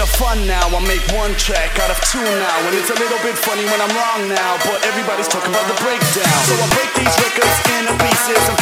bit of fun now. I'll make one track out of two now. And it's a little bit funny when I'm wrong now. But everybody's talking about the breakdown. So I break these records into pieces and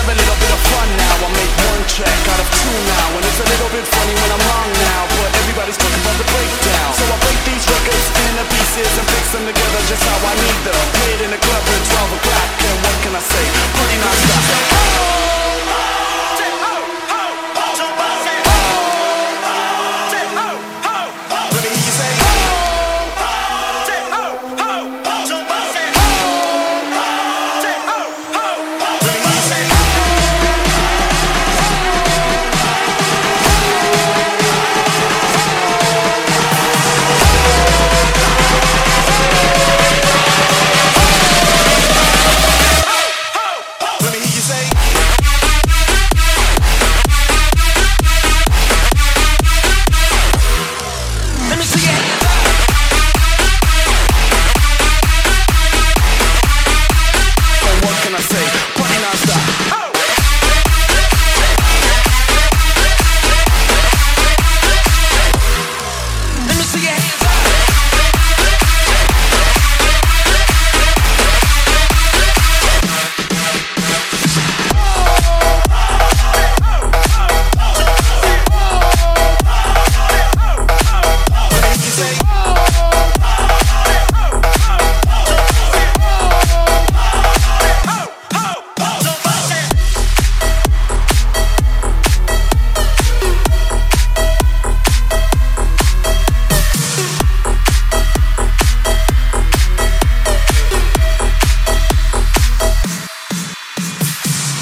have a little bit of fun now. I'll make one track out of two now. And it's a little bit funny when I'm wrong now. But everybody's talking about the breakdown. So I break these records into pieces and fix them together just how I need them. Played in the club at 12 o'clock. And what can I say?